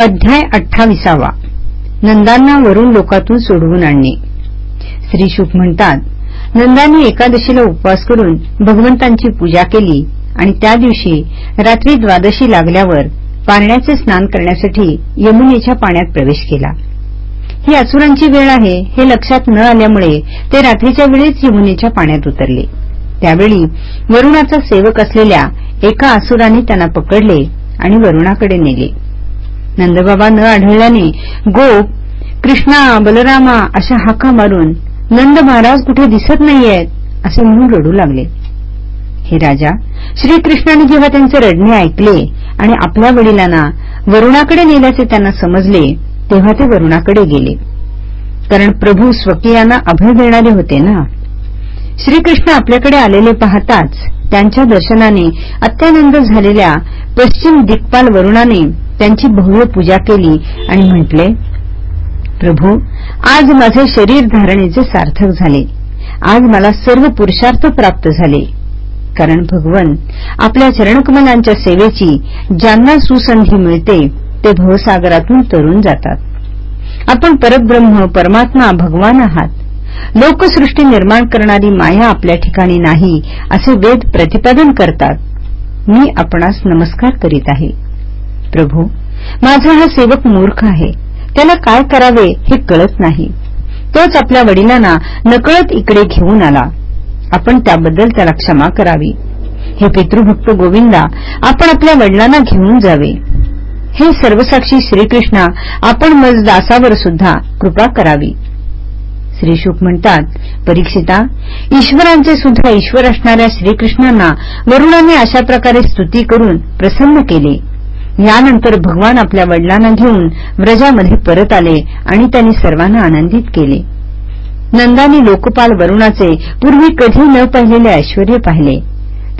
अध्याय अठ्ठावीसावा. नंदांना वरून लोकातून सोडवून आणणे. श्री शुक म्हणतात नंदांनी एकादशीला उपवास करून भगवंतांची पूजा केली आणि त्या दिवशी रात्री द्वादशी लागल्यावर पाण्याचे स्नान करण्यासाठी यमुनेच्या पाण्यात प्रवेश केला. ही असुरांची वेळ आहे हे लक्षात न आल्यामुळे ते रात्रीच्या वेळीच यमुनेच्या पाण्यात उतरले. त्यावेळी वरुणाचा सेवक असलेल्या एका असुराने त्यांना पकडले आणि वरुणाकडे नेले. नंदबाबा न आढळल्याने गोप कृष्णा बलरामा अशा हाका मारून नंद महाराज कुठे दिसत नाहीयेत असे म्हणून रडू लागले. हे राजा श्रीकृष्णाने जेव्हा त्यांचे रडणे ऐकले आणि आपल्या वडिलांना वरुणाकडे नेल्याचे त्यांना समजले तेव्हा ते वरुणाकडे गेले. कारण प्रभू स्वकीयांना अभय देणारे होते ना? श्रीकृष्ण आपल्याकडे आलेले पाहताच त्यांच्या दर्शनाने अत्यानंद झालेल्या पश्चिम दिग्पाल वरुणाने त्यांची भव्य पूजा केली आणि म्हटले प्रभू आज माझे शरीर धारणेचे सार्थक झाले. आज मला सर्व पुरुषार्थ प्राप्त झाले. कारण भगवन आपल्या चरणकमलांच्या सेवेची ज्यांना सुसंधी मिळते ते भवसागरातून तरून जातात. आपण परब्रह्म परमात्मा भगवान आहात. लोकसृष्टी निर्माण करणारी माया आपल्या ठिकाणी नाही असे वेद प्रतिपादन करतात. मी आपणास नमस्कार करीत आहे. प्रभू माझा हा सेवक मूर्ख आहे. त्याला काय करावे हे कळत नाही. तोच आपल्या वडिलांना नकळत इकडे घेऊन आला. आपण त्याबद्दल त्याला क्षमा करावी. हे पितृभक्त गोविंदा आपण आपल्या वडिलांना घेऊन जावे. हे सर्वसाक्षी श्रीकृष्णा आपण मज दासावर सुद्धा कृपा करावी. श्रीशुक म्हणतात परीक्षिता ईश्वरांचे सुद्धा ईश्वर असणाऱ्या श्रीकृष्णांना वरुणाने अशा प्रकारे स्तुती करून प्रसन्न केले. यानंतर भगवान आपल्या वडिलांना घेऊन व्रजामध्ये परत आले आणि त्यांनी सर्वांना आनंदित केले. नंदानी लोकपाल वरुणाचे पूर्वी कधी न पाहिलेले ऐश्वर पाहिले.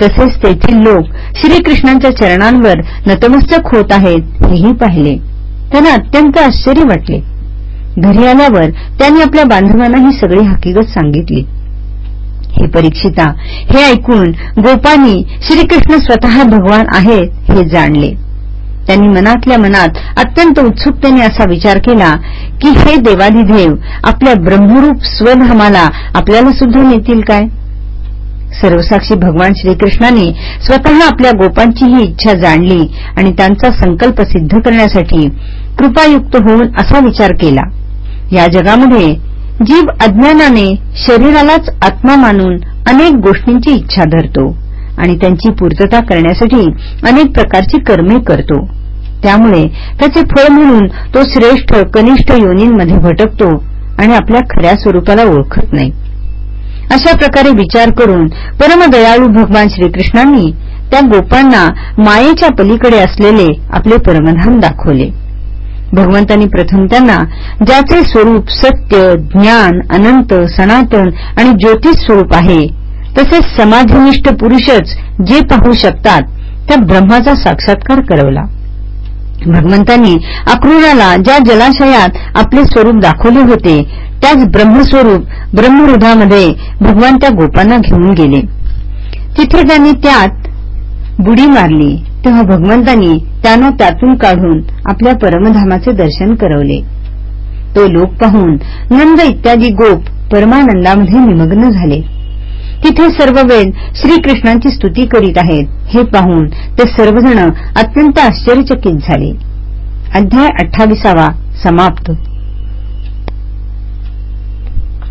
तसेच तेथील लोक श्रीकृष्णांच्या चरणांवर नतमस्तक होत आहेत हेही पाहिले. त्यांना अत्यंत आश्चर्य वाटले. घरी आल्यावर त्यांनी आपल्या बांधवांना ही सगळी हकीकत सांगितली. हे परीक्षिता हे ऐकून गोपांनी श्रीकृष्ण स्वतः भगवान आहेत हे जाणले. त्यांनी मनातल्या मनात अत्यंत उत्सुकतेने असा विचार केला की हे देवाधिदेव आपल्या ब्रह्मरूप स्वधामाला आपल्याला सुद्धा नेतील काय? सर्वसाक्षी भगवान श्रीकृष्णाने स्वतः आपल्या गोपांची ही इच्छा जाणली आणि त्यांचा संकल्प सिद्ध करण्यासाठी कृपायुक्त होऊन असा विचार केला. या जगामध्ये जीव अज्ञानाने शरीरालाच आत्मा मानून अनेक गोष्टींची इच्छा धरतो आणि त्यांची पूर्तता करण्यासाठी अनेक प्रकारची कर्मे करतो. त्यामुळे त्याचे फळ म्हणून तो श्रेष्ठ कनिष्ठ योनींमध्ये भटकतो आणि आपल्या खऱ्या स्वरूपाला ओळखत नाही. अशा प्रकारे विचार करून परमदयाळू भगवान श्रीकृष्णांनी त्या गोपांना मायेच्या पलीकडे असलेले आपले परमधाम दाखवले. भगवंतांनी प्रथम त्यांना ज्याचे स्वरूप सत्य ज्ञान अनंत सनातन आणि ज्योतिष स्वरूप आहे तसेच समाधिनिष्ठ पुरुषच जे पाहू शकतात त्या ब्रह्माचा साक्षात्कार करवला. भगवंतांनी अक्रूराला ज्या जलाशयात आपले स्वरूप दाखवले होते त्याच ब्रह्मस्वरूप ब्रह्महृदामध्ये भगवान त्या गोपांना घेऊन गेले. तिथे त्यांनी त्यात बुडी मारली तेव्हा भगवंतांनी त्यांना त्यातून काढून आपल्या परमधामाचे दर्शन करवले. तो लोक पाहून नंद इत्यादी गोप परमानंदामध्ये निमग्न झाले. तिथे सर्व वेद श्रीकृष्णांची स्तुती करीत आहेत. हे पाहून ते सर्वजण अत्यंत आश्चर्यचकित झाले. अध्याय अठ्ठावीसावा समाप्त.